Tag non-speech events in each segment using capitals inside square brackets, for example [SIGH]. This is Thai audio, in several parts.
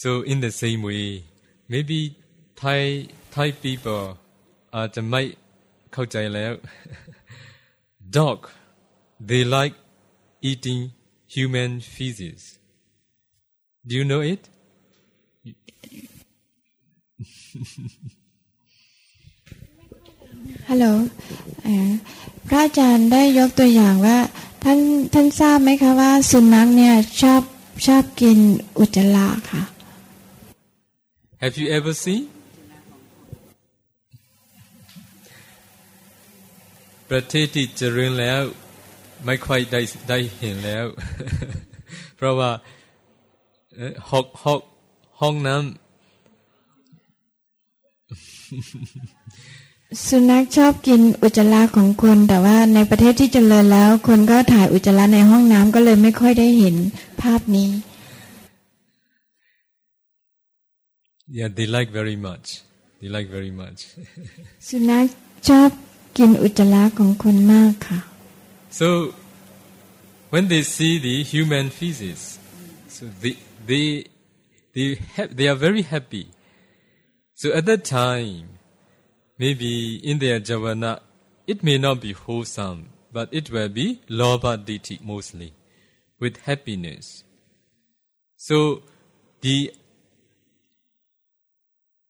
so in the same way maybe Thai Thai people อาจจะไม่เข้าใจแล้ว dog they like eating human feces do you know it ฮัลโหลพระอาจารย์ได้ยกตัวอย่างว่าท่านท่านทราบไหมคะว่าสุนัขเนี่ยชอบชอบกินอุจจาระค่ะ Have you ever seen ประเทศที่เจริญแล้วไม่ค่อยได้ได้เห็นแล้ว เพราะว่าหกหกห้องน้ำสุนัขชอบกินอุจจาระของคน แต่ว่าในประเทศที่เจริญแล้ว คนก็ถ่ายอุจจาระในห้องน้ำก็เลยไม่ค่อยได้เห็นภาพนี้ Yeah, they like very much. They like very much. [LAUGHS] สุนัขชอบกินอุจจาระของคนมากค่ะ So when they see the human feces, so they they they have, they are very happy. So at that time, maybe in their javana, it may not be wholesome, but it will be loba ditti mostly, with happiness. So the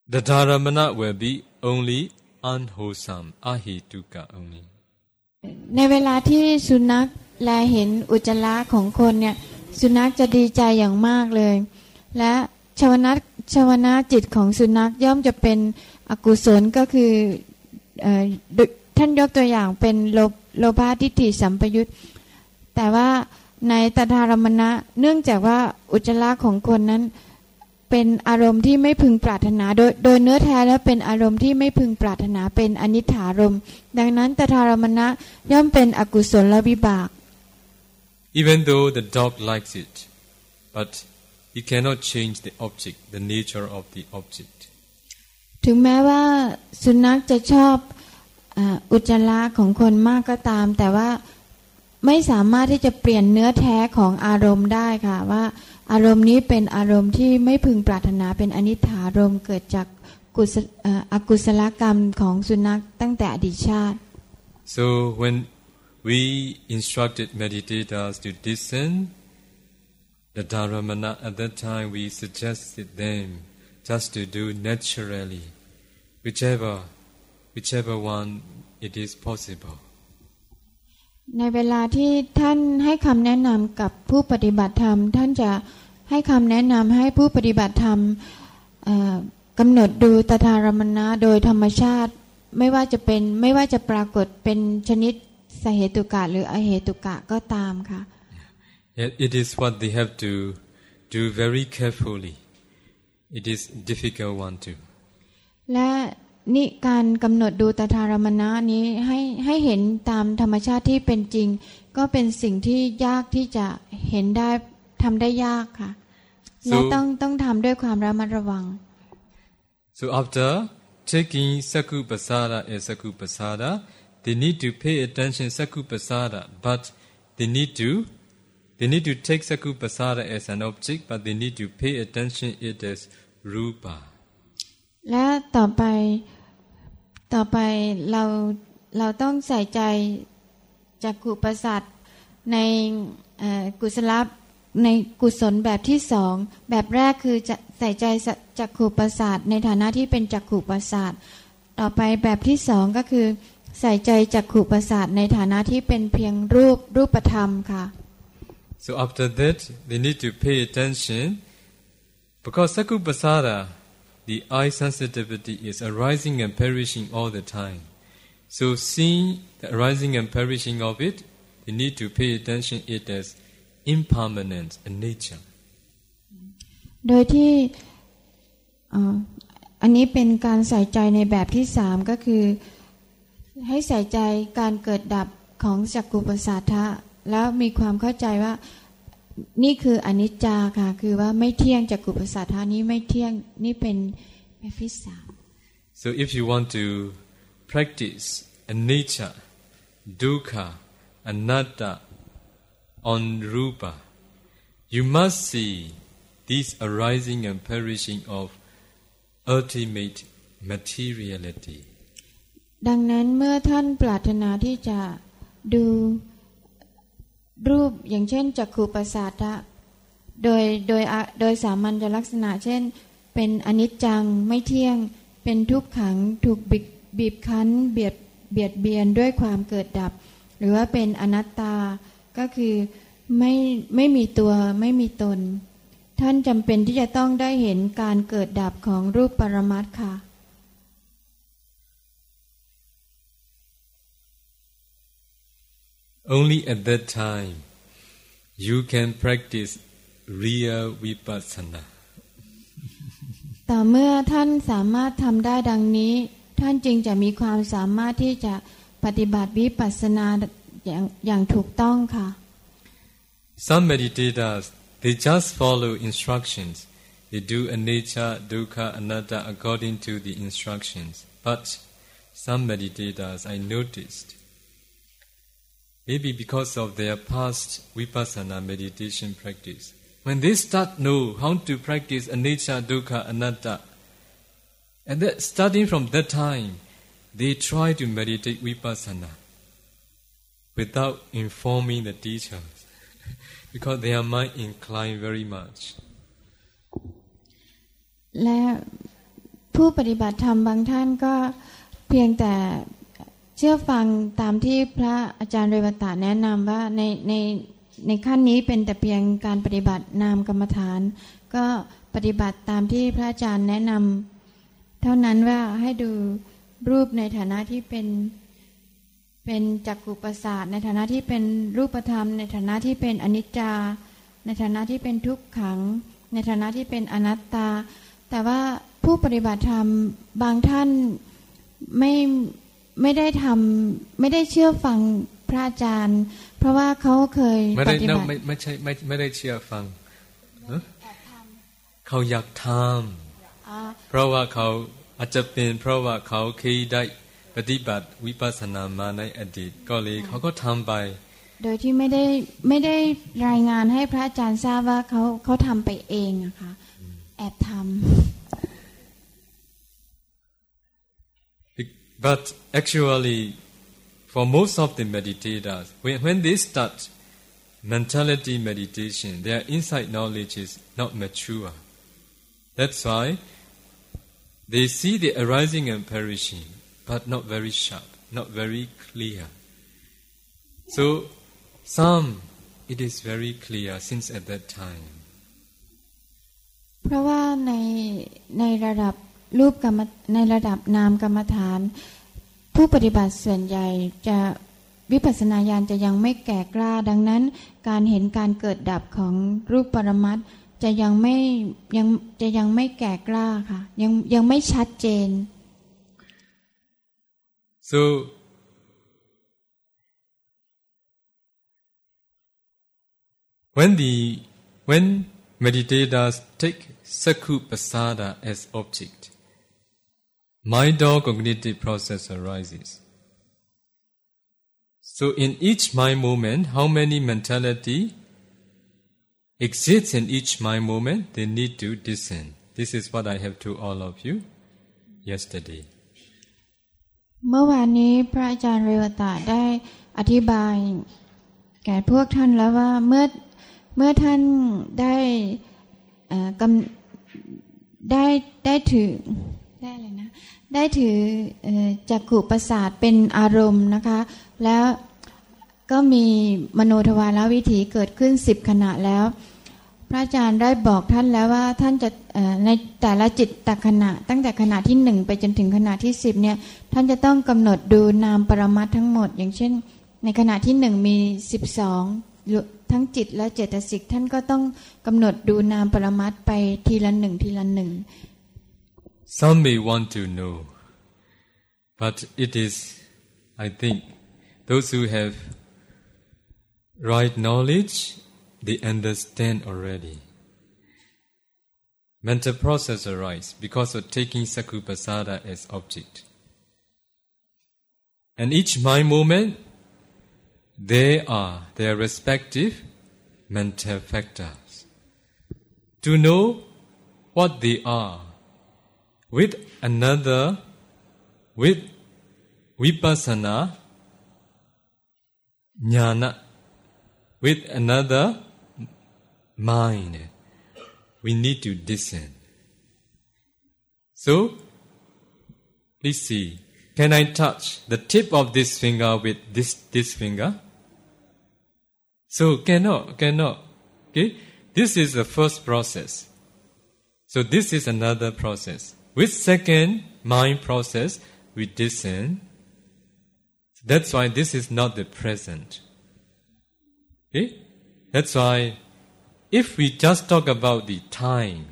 the dharamana will be only unwholesome, ahituka only. ในเวลาที่สุนัขแลเห็นอุจจาระของคนเนี่ย สุนัขจะดีใจอย่างมากเลย และชาวนะชาวนะจิตของสุนัขย่อมจะเป็นอกุศลก็คือท่านยกตัวอย่างเป็นโลโลภะทิฏฐิสัมปยุตแต่ว่าในตถารมณะเนื่องจากว่าอุจจาระของคนนั้น เป็นอารมณ์ที่ไม่พึงปรารถนา โดยโดยเนื้อแท้แล้วเป็นอารมณ์ที่ไม่พึงปรารถนาเป็นอนิถารมดังนั้นตถารมณะย่อมเป็นอกุศลวิบาก Even though the dog likes it but he cannot change the object the nature of the object ถึงแม้ว่าสุนัขจะชอบอุจจาระของคนมากก็ตาม แต่ว่าไม่สามารถที่จะเปลี่ยนเนื้อแท้ของอารมณ์ได้ค่ะว่า อารมณ์นี้เป็นอารมณ์ที่ไม่พึงปรารถนาเป็นอนิถารมเกิดจากกุศอกุศลกรรมของสุนัขตั้งแต่อดีตชาติ so when we instructed meditators to listen the dharamana at that time we suggested them just to do naturally whichever whichever one it is possible ในเวลาที่ท่านให้คำแนะนำกับผู้ปฏิบัติธรรม ท่านจะให้คำแนะนำให้ผู้ปฏิบัติธรรมกำหนดดูตถารมณะโดยธรรมชาติไม่ว่าจะเป็นไม่ว่าจะปรากฏเป็นชนิดสเหตุกะหรืออเหตุกะก็ตามค่ะ It is what they have to do very carefully. It is difficult one too. และ นี่การกำหนดดูตถารมณะนี้ให้ให้เห็นตามธรรมชาติที่เป็นจริง ก็เป็นสิ่งที่ยากที่จะเห็นได้ทำได้ยากค่ะและต้องต้องทำด้วยความระมัดระวัง so after taking sakupasada as sakupasada they need to pay attention sakupasada but they need to they need to take sakupasada as an object but they need to pay attention it as rupa และต่อไป ต่อไปเราเราต้องใส่ใจจักขุประสาทในกุศลในกุศลแบบที่สองแบบแรกคือจะใส่ใจจักขุประสาทในฐานะที่เป็นจักขุประสาทต่อไปแบบที่สองก็คือ ใส่ใจจักขุประสาทในฐานะที่เป็นเพียงรูปรูปธรรมค่ะ so after that they need to pay attention because sakupasada the eye sensitivity is arising and perishing all the time. So seeing the arising and perishing of it, you need to pay attention it as impermanent in nature. โดยที่อันนี้เป็นการใส่ใจในแบบที่สามก็คือ ให้ใส่ใจการเกิดดับของจักกุปสาทะแล้วมีความเข้าใจว่า นี่คืออนิจจาค่ะ คือว่าไม่เที่ยงจากกุปสัทธานี้ไม่เที่ยงนี่เป็นแบบที่สาม so if you want to practice anicca dukkha anatta on rupa you must see this arising and perishing of ultimate materiality. ดังนั้นเมื่อท่านปรารถนาที่จะดู รูปอย่างเช่นจักขุประสาทะโดยโดยโดยสามัญลักษณะ เช่น เป็นอนิจจังไม่เที่ยง เป็นทุกขังถูกบีบบบคั้นเบียดเบียดเบียนด้วยความเกิดดับ หรือว่าเป็นอนัตตาก็คือไม่ไม่มีตัวไม่มีตน ท่านจำเป็นที่จะต้องได้เห็นการเกิดดับของรูปปรมัตค่ะ Only at that time you can practice real vipassana. [LAUGHS] ต่อเมื่อท่านสามารถทำได้ดังนี้ ท่านจึงจะมีความสามารถที่จะปฏิบัติวิปัสสนาอย่างอย่างถูกต้องค่ะ Some meditators they just follow instructions. They do anicca, dukkha, anatta according to the instructions. But some meditators I noticed maybe because of their past vipassana meditation practice. When they start know how to practice anicca, dukkha, anatta, and that starting from that time, they try to meditate vipassana without informing the teachers, [LAUGHS] because their mind inclined very much. และผู้ปฏิบัติธรรมบางท่านก็เพียงแต่ เชื่อฟังตามที่พระอาจารย์เรวตะแนะนำว่าในในในขั้นนี้เป็นแต่เพียงการปฏิบัตินามกรรมฐาน ก็ปฏิบัติตามที่พระอาจารย์แนะนำเท่านั้นว่าให้ดูรูปในฐานะที่เป็นเป็นจักรุประสาทในฐานะที่เป็นรูปธรรม ในฐานะที่เป็นอนิจจา ในฐานะที่เป็นทุกขัง ในฐานะที่เป็นอนัตตา แต่ว่าผู้ปฏิบัติธรรมบางท่านไม่ ไม่ได้ทำไม่ได้เชื่อฟังพระอาจารย์ เพราะว่าเขาเคยไม่ปได้ฏิ no, บัติไม่ไม่ใช่ไม่ไม่ได้เชื่อฟังฮะเขาอยากทอ่าำเพราะว่าเขาอาจจะเป็นเพราะว่าเขาเคยได้ปฏิบัติวิปัสสนามาในอดีตก็เลยเขาก็ทำไป โดยที่ไม่ได้ไม่ได้รายงานให้พระอาจารย์ทราบว่าเขาเขาทำไปเองอะค่ะแอบท But actually, for most of the meditators, when, when they start mentality meditation, their insight knowledge is not mature. That's why they see the arising and perishing, but not very sharp, not very clear. So, some it is very clear since at that time. ำเพราะว่าในในระดับ รูปกรรมในระดับนามกรรมฐาน ผู้ปฏิบัติส่วนใหญ่จะวิปัสสนาญาณจะยังไม่แก่กล้าดังนั้น การเห็นการเกิดดับของรูปปรมัตจะยังไม่ยังจะยังไม่แก่กล้าค่ะ ยังยังไม่ชัดเจน So, when the when meditators take sakupasada as object, mind or cognitive process arises. So, in each mind moment, how many mentality exists in each mind moment? They need to discern. This is what I have to all of you yesterday. เมื่อวานนี้พระอาจารย์เรวตะได้อธิบาย แก่พวกท่านแล้วว่าเมื่อเมื่อท่านได้เอ่อกำได้ได้ถือได้อะไรนะ ได้ถือจักขุประสาทเป็นอารมณ์นะคะ แล้วก็มีมโนทวารวิถีเกิดขึ้นสิบขณะแล้ว พระอาจารย์ได้บอกท่านแล้วว่าท่านจะในแต่ละจิตตขณะ ตั้งแต่ขณะที่หนึ่งไปจนถึงขณะที่สิบเนี่ยท่านจะต้องกำหนดดูนามปรมัตทั้งหมด อย่างเช่น ในขณะที่หนึ่งมีสิบสองทั้งจิตและเจตสิกท่านก็ต้องกำหนดดูนามปรมัตไปทีละหนึ่งทีละหนึ่ง Some may want to know, but it is, I think, those who have right knowledge, they understand already. Mental process arise because of taking sakupasada as object. And each mind moment, they are their respective mental factors. to know what they are with another with vipassana jnana with another mind. We need to discern. So please see. Can i touch the tip of this finger with this this finger? So cannot cannot. Okay? This is the first process. So this is another process with second mind process we discern that's why this is not the present okay that's why if we just talk about the time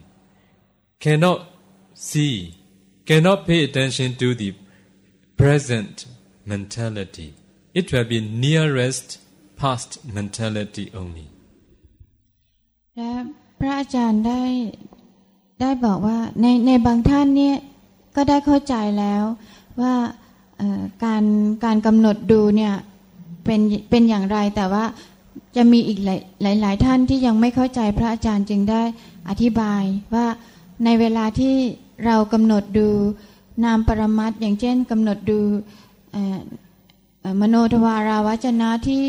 cannot see cannot pay attention to the present mentality it will be nearest past mentality only และพระอาจารย์ได้ ได้บอกว่าในในบางท่านเนี่ยก็ได้เข้าใจแล้วว่าการการกำหนดดูเนี่ยเป็นเป็นอย่างไรแต่ว่าจะมีอีกหลายหลายท่านที่ยังไม่เข้าใจพระอาจารย์จึงได้อธิบายว่าในเวลาที่เรากำหนดดูนามปรมัตอย่างเช่นกำหนดดูมโนทวาราวจนะที่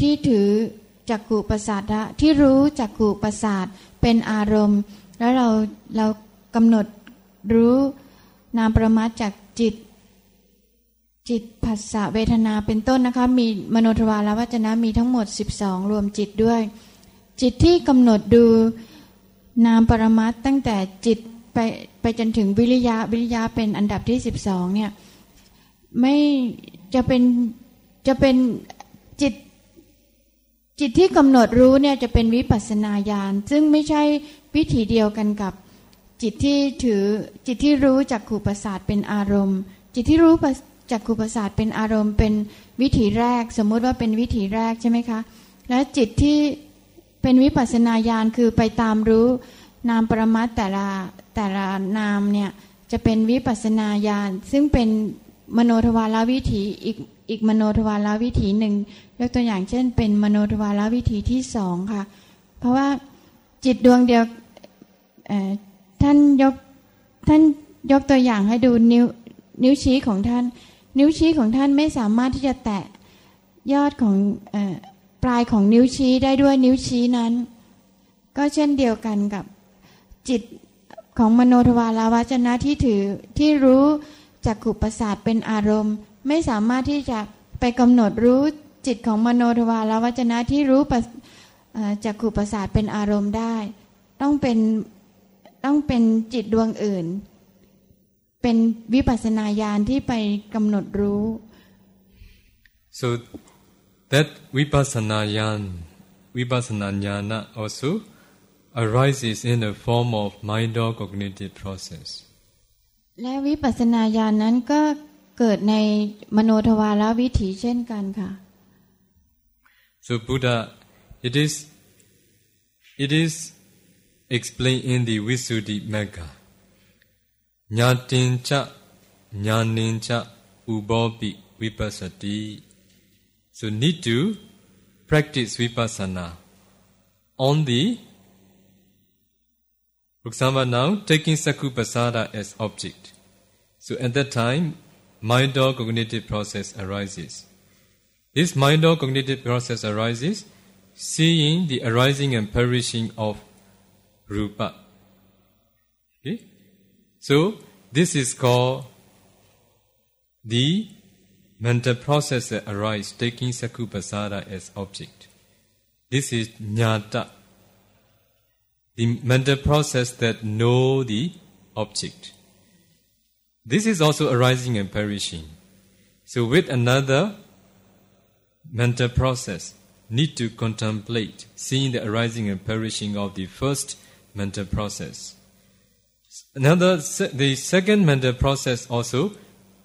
ที่ถือจักขุประสาทที่รู้จักขุประสาทเป็นอารมณ์ แล้วเราเรากำหนดรู้นามประมัตจากจิต จิตภาษาเวทนาเป็นต้นนะคะมีมโนทวารวัจนะมีทั้งหมด 12 รวมจิตด้วย จิตที่กำหนดดูนามปรมัตตั้งแต่จิตไปไปจนถึงวิริยะวิริยะเป็นอันดับที่ 12เนี่ยไม่จะเป็นจะเป็นจิตจิตที่กำหนดรู้เนี่ยจะเป็นวิปัสนาญาณซึ่งไม่ใช่ วิถีเดียวกันกับจิตที่ถือจิตที่รู้จากขู่ประสาทเป็นอารมณ์ จิตที่รู้จากขู่ประสาทเป็นอารมณ์ เป็นวิถีแรก สมมุติว่าเป็นวิถีแรกใช่ไหมคะ และจิตที่เป็นวิปัสสนาญาณคือไปตามรู้นามปรมัตแต่ละแต่ละนามเนี่ยจะเป็นวิปัสนาญาณซึ่งเป็นมโนทวารวิถีอีกอีกมโนทวารวิถีหนึ่งยกตัวอย่างเช่น เป็นมโนทวารวิถีที่สองค่ะ เพราะว่าจิตดวงเดียว ท่านยกท่านยกตัวอย่างให้ดูนิ้วนิ้วชี้ของท่าน นิ้วชี้ของท่านไม่สามารถที่จะแตะยอดของอปลายของนิ้วชี้ได้ด้วยนิ้วชี้นั้น ก็เช่นเดียวกันกับจิตของมโนทวาราวจนะที่ถือที่รู้จักขุประสาทเป็นอารมณ์ ไม่สามารถที่จะไปกำหนดรู้จิตของมโนทวาราวจนะที่รู้จักขุประสาทเป็นอารมณ์ได้ ต้องเป็น ต้องเป็นจิตดวงอื่น เป็นวิปัสนาญาณที่ไปกำหนดรู้ so that vipassana yan vipassana jnana also arises in the form of mind or cognitive process และวิปัสสนาญาณนั้นก็เกิดในมโนทวารวิถีเช่นกันค่ะ so Buddha it is it is explained in the Visuddhi Magga Nyatincha Nyanincha Ubopi Vipassati so need to practice vipassana on the For example, now taking Sakupasada as object. So at that time, mind or cognitive process arises. This mind or cognitive process arises, seeing the arising and perishing of rupa. Okay? So this is called the mental process that arises, taking Sakupasada as object. This is jnata the mental process that know the object. This is also arising and perishing. So with another mental process, need to contemplate, seeing the arising and perishing of the first mental process. Another, the second mental process also,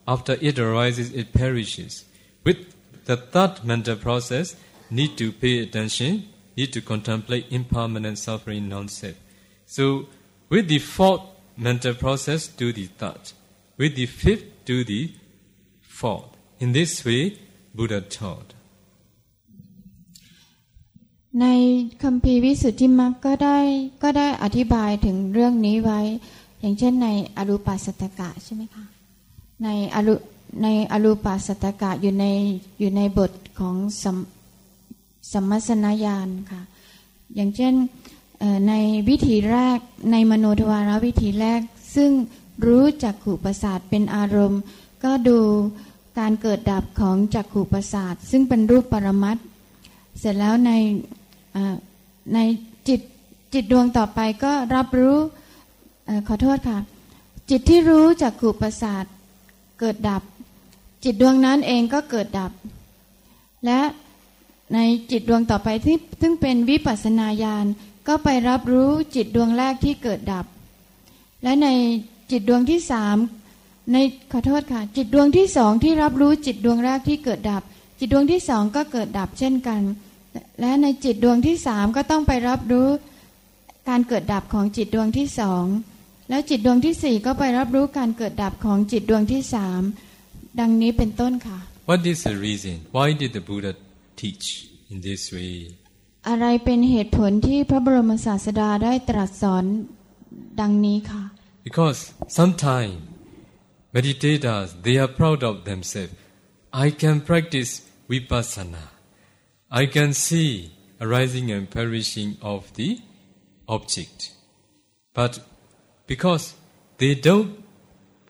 after it arises, it perishes. With the third mental process, need to pay attention need to contemplate impermanent suffering non-self. So, with the fourth mental process, do the third. With the fifth, do the fourth. In this way, Buddha taught. ในคัมภีร์วิสุทธิมรรคก็ได้ก็ได้อธิบายถึงเรื่องนี้ไว้ อย่างเช่นในอรูปัสตกะใช่ไหมคะในอรูในอรูปัสตกะอยู่ในอยู่ในบทของสัมสัมมสนญาณค่ะ อย่างเช่นในวิธีแรกในมโนทวารวิธีแรก ซึ่งรู้จักขู่ประสาทเป็นอารมณ์ ก็ดูการเกิดดับของจักขู่ประสาท ซึ่งเป็นรูปปรมัต เสร็จแล้วในในจิตจิตดวงต่อไปก็รับรู้อขอโทษค่ะ จิตที่รู้จากขูประสาทเกิดดับ จิตดวงนั้นเองก็เกิดดับ และในจิตดวงต่อไปที่ซึ่งเป็นวิปัสสนาญาณก็ไปรับรู้จิตดวงแรกที่เกิดดับ และในจิตดวงที่สามในขอโทษค่ะ จิตดวงที่สองที่รับรู้จิตดวงแรกที่เกิดดับ จิตดวงที่สองก็เกิดดับเช่นกัน และในจิตดวงที่สามก็ต้องไปรับรู้การเกิดดับของจิตดวงที่สองแล้วจิตดวงที่สี่ก็ไปรับรู้การเกิดดับของจิตดวงที่สามดังนี้เป็นต้นค่ะ What is the reason? Why did the Buddha teach in this way? อะไรเป็นเหตุผลที่พระบรมศาสดาได้ตรัสสอนดังนี้ค่ะ Because sometimes meditators they are proud of themselves. I can practice vipassana. I can see arising and perishing of the object. But because they don't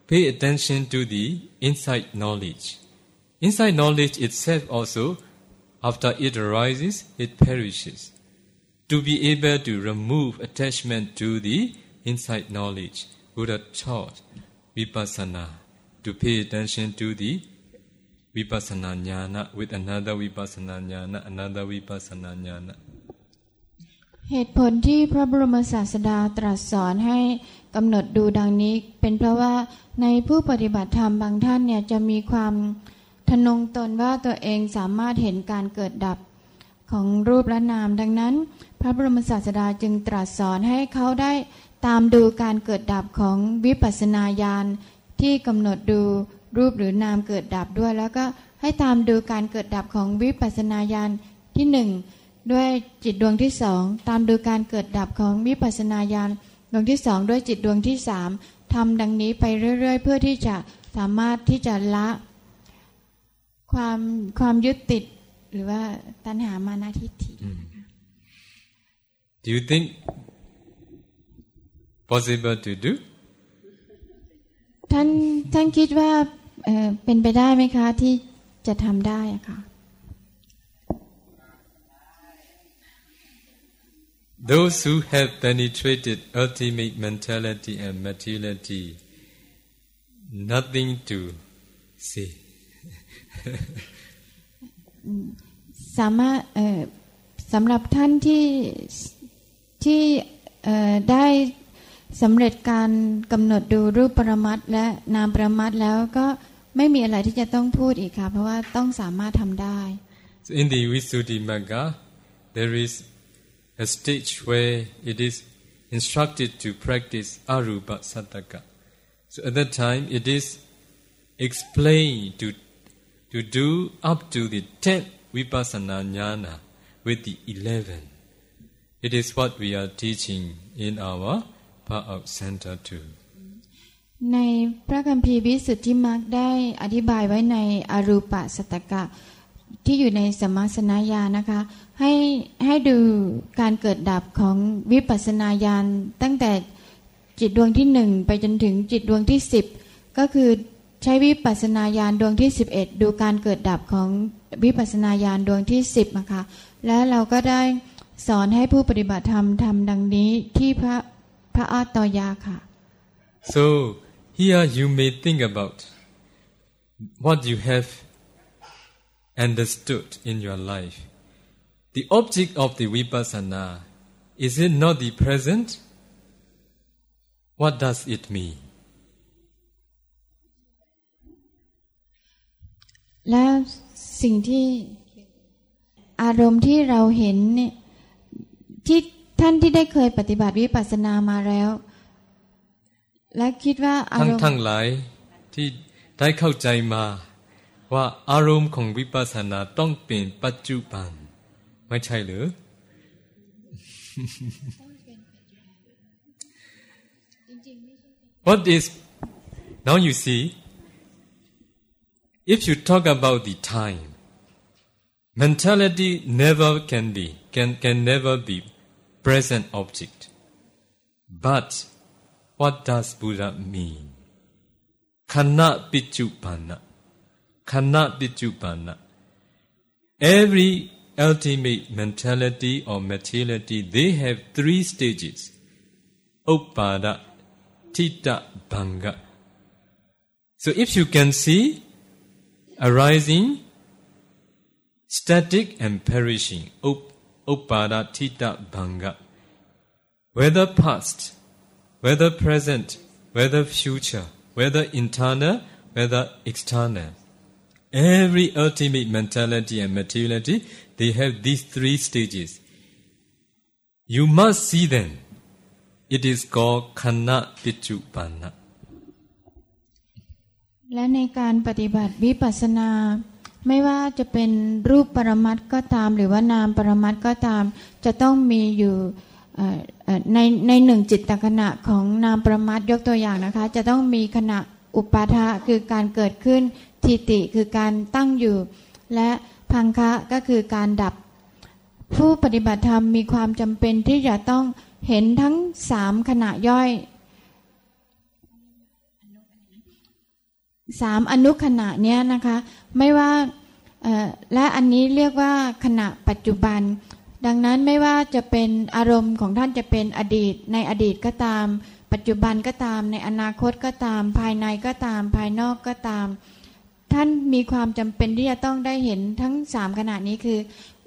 pay attention to the inside knowledge, inside knowledge itself also, after it arises, it perishes. To be able to remove attachment to the inside knowledge, Buddha taught vipassana, to pay attention to the vipassana jnana with another vipassana jnana, another vipassana jnana. เหตุผลที่พระบรมศาสดาตรัสสอนให้กำหนดดูดังนี้ เป็นเพราะว่าในผู้ปฏิบัติธรรมบางท่านเนี่ยจะมีความทะนงตนว่าตัวเองสามารถเห็นการเกิดดับของรูปและนาม ดังนั้น พระบรมศาสดาจึงตรัสสอนให้เขาได้ตามดูการเกิดดับของวิปัสสนาญาณที่กำหนดดู รูปหรือนามเกิดดับด้วย แล้วก็ให้ตามดูการเกิดดับของวิปัสสนาญาณที่หนึ่งด้วยจิตดวงที่สองตามดูการเกิดดับของวิปัสสนาญาณดวงที่สองด้วยจิตดวงที่สามทำดังนี้ไปเรื่อย ๆ เพื่อที่จะสามารถที่จะละ ความความยึดติดหรือว่าตัณหามานาทิฏฐิ Do you think possible to do? ท่านท่านคิดว่า เอ่อเป็นไปได้ไหมคะ ที่จะทำได้อะค่ะ Those who have penetrated ultimate mentality and materiality, nothing to say. สามารถเอ่อสำหรับท่านที่ที่เอ่อได้สำเร็จการกำหนดดูรูปปรมัตถ์และนามปรมัตถ์แล้วก็ ไม่มีอะไรที่จะต้องพูดอีกค่ะ เพราะว่าต้องสามารถทำได้ So in the Visuddhimagga, there is a stage where it is instructed to practice arupa sattaka. So at that time, it is explained to, to do up to the 10th vipassana jnana with the 11. It is what we are teaching in our Pa'ak Center too. ในพระคัมภีร์วิสุทธิมรรคได้อธิบายไว้ในอรูปะสตกะที่อยู่ในสมมาสนาญาณนะคะ ให้ให้ดูการเกิดดับของวิปัสสนาญาณตั้งแต่จิตดวงที่หนึ่งไปจนถึงจิตดวงที่สิบก็คือใช้วิปัสสนาญาณดวงที่สิบเอ็ดดูการเกิดดับของวิปัสสนาญาณดวงที่สิบนะคะและเราก็ได้สอนให้ผู้ปฏิบัติธรรมทำดังนี้ที่พระพระอาตอยาค่ะ So here you may think about what you have understood in your life. The object of the vipassana is it not the present? What does it mean? และสิ่งที่อารมณ์ที่เราเห็นเนี่ยที่ท่านที่ได้เคยปฏิบัติวิปัสสนามาแล้ว และคิดว่าทั้งทั้งหลายที่ได้เข้าใจมาว่าอารมณ์ของวิปัสสนาต้องเป็นปัจจุบัน ไม่ใช่หรือ what is now you see if you talk about the time mentality never can be can can never be present object but what does buddha mean? Khana pichupana khana pichupana every ultimate mentality or materiality they have three stages. Uppada Tita Bhanga. So if you can see arising, static and perishing, Upada Tita Bhanga, whether past, whether present, whether future, whether internal, whether external. Every ultimate mentality and materiality, they have these three stages. You must see them it is called คณะปิจุปันนะและในการปฏิบัติวิปัสสนา ไม่ว่าจะเป็นรูปปรมัตก็ตาม หรือว่านามปรมัตก็ตาม จะต้องมีอยู่ ในในหนึ่งจิตตขณะของนามประมัตยกตัวอย่างนะคะ จะต้องมีขณะอุปาทะคือการเกิดขึ้นทิติคือการตั้งอยู่ และพังคะก็คือการดับ ผู้ปฏิบัติธรรมมีความจำเป็นที่จะต้องเห็นทั้งสามขณะย่อยสามอนุขณะเนี้ยนะคะ ไม่ว่าและอันนี้เรียกว่าขณะปัจจุบัน ดังนั้นไม่ว่าจะเป็นอารมณ์ของท่านจะเป็นอดีต ในอดีตก็ตาม ปัจจุบันก็ตาม ในอนาคตก็ตาม ภายในก็ตาม ภายนอกก็ตาม ท่านมีความจำเป็นที่จะต้องได้เห็นทั้งสามขณะนี้คือ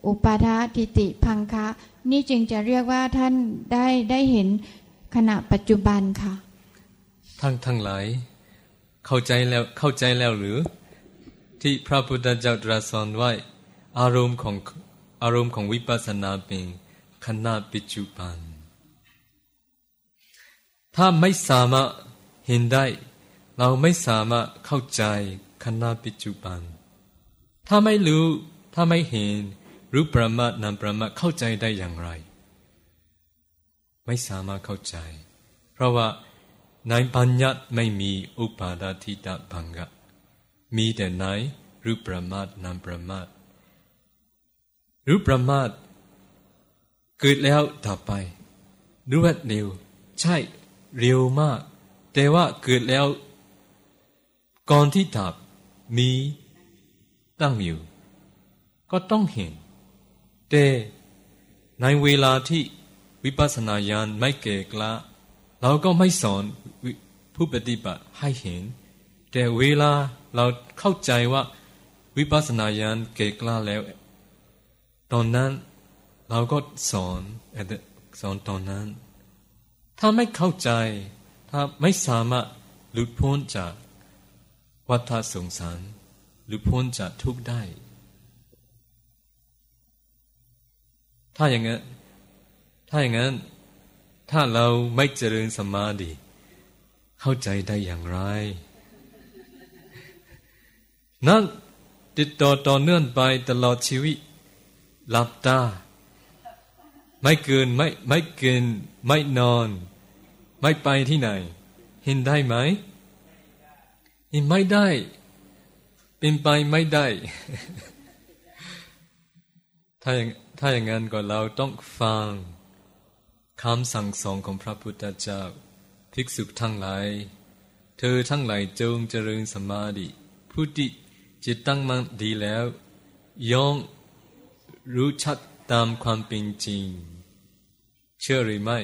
อุปาทะทิติพังคะ นี่จึงจะเรียกว่าท่านได้ได้เห็นขณะปัจจุบันค่ะทั้งทั้งหลายเข้าใจแล้วเข้าใจแล้วหรือ ที่พระพุทธเจ้าตรัสสอนไว้ อารมณ์ของ อารมณ์ของวิปัสสนาเป็นขณะปัจจุบัน ถ้าไม่สามารถเห็นได้ เราไม่สามารถเข้าใจขณะปัจจุบัน ถ้าไม่รู้ ถ้าไม่เห็น รูปประมาทนามประมาทเข้าใจได้อย่างไร ไม่สามารถเข้าใจ เพราะว่าในปัญญาไม่มีอุปาดาทิตาบังกะมีแต่ในรูปประมาทนามประมาท รูปประมาทเกิดแล้วดับไปรวดเร็ว ใช่เร็วมาก แต่ว่าเกิดแล้ว ก่อนที่ดับมีตั้งอยู่ก็ต้องเห็น แต่ในเวลาที่วิปัสสนาญาณไม่เก่กล้าเราก็ไม่สอนผู้ปฏิบัติให้เห็น แต่เวลาเราเข้าใจว่าวิปัสสนาญาณเก่กล้าแล้ว ตอนนั้น เราก็สอนสอนตอนนั้น ถ้าไม่เข้าใจ ถ้าไม่สามารถหลุดพ้นจากวัฏสงสารหลุดพ้นจากทุกข์ได้ ถ้าอย่างนั้น ถ้าอย่างนั้น ถ้าเราไม่เจริญสมาธิ เข้าใจได้อย่างไร นั่นติดต่อต่อเนื่องไปตลอดชีวิต หลับตา ไม่เกินไม่ไม่เกินไม่นอน ไม่ไปที่ไหน เห็นได้ไหมเห็นไม่ได้ เป็นไปไม่ได้ ถ้าอย่างถ้าอย่างนั้นก็เราต้องฟังคำสั่งสอนของพระพุทธเจ้าภิกษุทั้งหลาย เธอทั้งหลายจงเจริญสมาธิผู้ที่จิตตั้งมั่นดีแล้วย่อม รู้ชัดตามความเป็นจริง เชื่อหรือไม่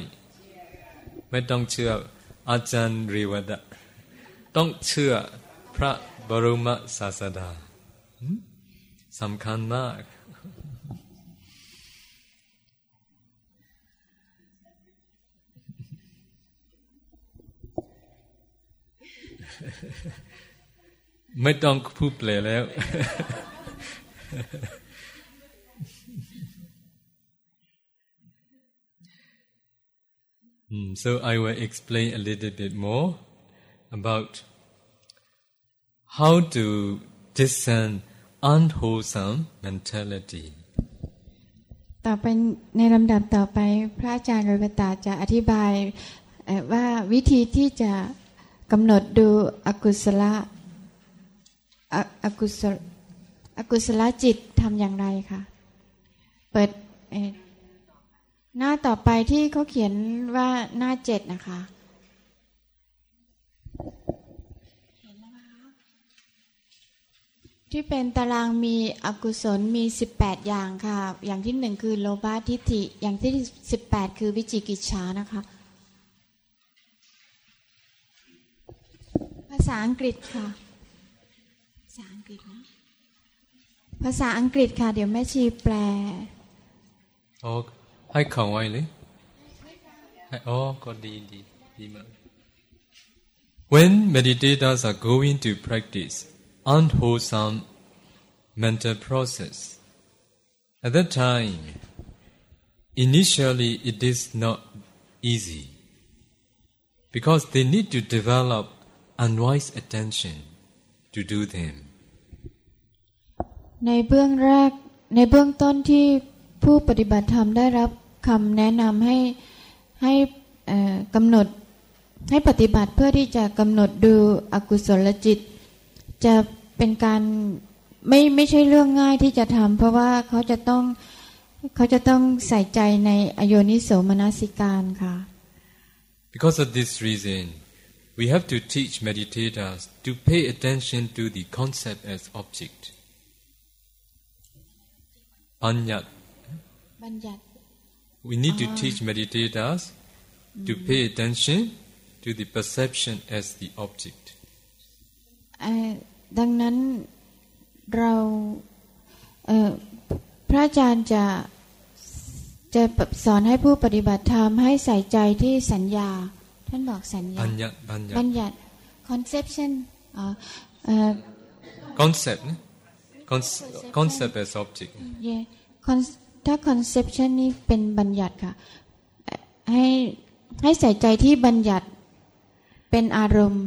ไม่ต้องเชื่ออาจารย์รีวดะต้องเชื่อพระบรมศาสดาสำคัญมาก ไม่ต้องพูดเปลแล้ว so I will explain a little bit more about how to discern unwholesome mentality. ต่อไปในลำดับต่อไปพระอาจารย์โรเบตาจะอธิบายว่าวิธีที่จะกำหนดดูอกุศลอกุศลอกุศลจิตทำอย่างไรคะเปิด หน้าต่อไปที่เขาเขียนว่าหน้าเจ็ดนะคะ ที่เป็นตารางมีอกุศลมี 18 อย่างค่ะ อย่างที่หนึ่งคือโลภะทิฏฐิ อย่างที่ 18 คือวิจิกิจฉานะคะ ภาษาอังกฤษค่ะ ภาษาอังกฤษนะภาษาอังกฤษค่ะ เดี๋ยวแม่ชีแปล โอ๋อ ให้ขังไว้เลยให้อ๋อก็ดีดีดีมาก When meditators are going to practice unwholesome mental process, at that time, initially it is not easy because they need to develop unwise attention to do them. ในเบื้องแรกในเบื้องต้นที่ ผู้ปฏิบัติธรรมได้รับคำแนะนำให้ให้กำหนดให้ปฏิบัติเพื่อที่จะกำหนดดูอกุศลจิต จะเป็นการไม่ไม่ใช่เรื่องง่ายที่จะทำเพราะว่าเขาจะต้องเขาจะต้องใส่ใจในอโยนิโสมนสิการค่ะ Because of this reason, we have to teach meditators to pay attention to the concept as object. Anyat. บัญญัติ We need to teach meditators to pay attention to the perception as the object. เอ่อดังนั้นเราเอ่อพระอาจารย์จะจะสอนให้ผู้ปฏิบัติธรรมให้ใส่ใจที่สัญญา ท่านบอกสัญญา Anyat, บัญ banyat. ญัติ conception อ๋อเอ่อ Concept. ne? Conce- concept as object. yeah con- ถ้า conception นี่เป็นบัญญัติค่ะเอ่อให้ให้ใส่ใจที่บัญญัติเป็นอารมณ์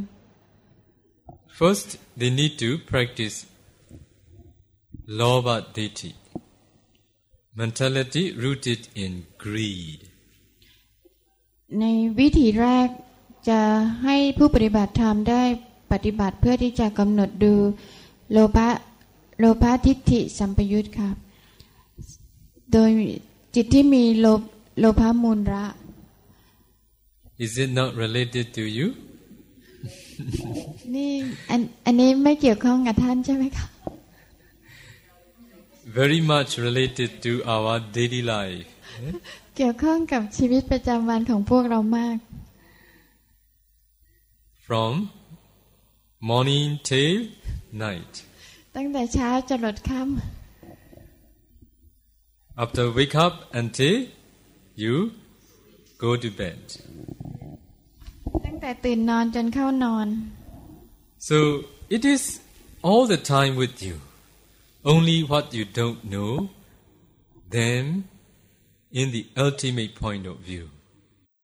First, they need to practice lobha ditti, mentality rooted in greed. ในวิธีแรกจะให้ผู้ปฏิบัติธรรมได้ปฏิบัติเพื่อที่จะกำหนดดูโลภะโลภะทิฏฐิสัมปยุตค่ะ โดยจิตที่มีโลภโลภะมูลระ Is it not related to you? นี่อันอันนี้ไม่เกี่ยวข้องกับท่านใช่ไหมคะ Very much related to our daily life. เกี่ยวข้องกับชีวิตประจำวันของพวกเรามาก From morning till night. ตั้งแต่เช้าจรดค่ After wake up until you go to bed. ำตั้งแต่ตื่นนอนจนเข้านอน So it is all the time with you. Only what you don't know, then in the ultimate point of view.